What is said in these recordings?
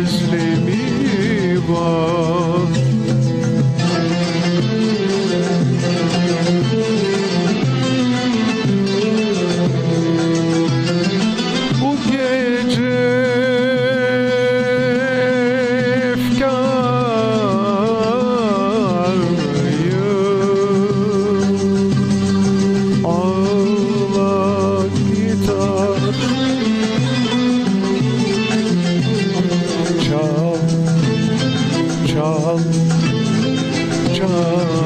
özlemi var. Krishna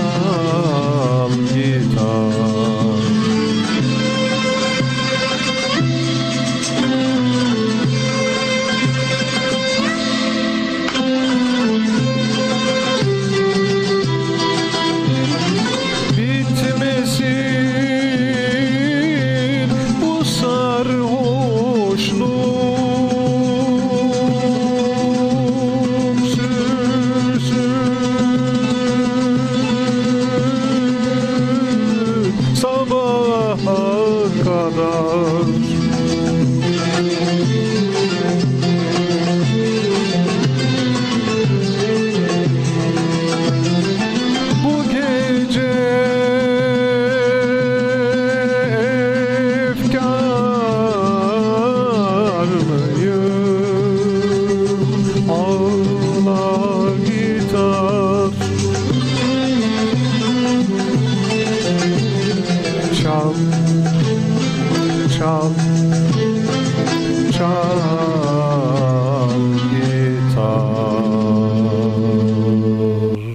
Oh. kadar Bu gece efkar mıyım? Ağla gitar Çal çal. Çal.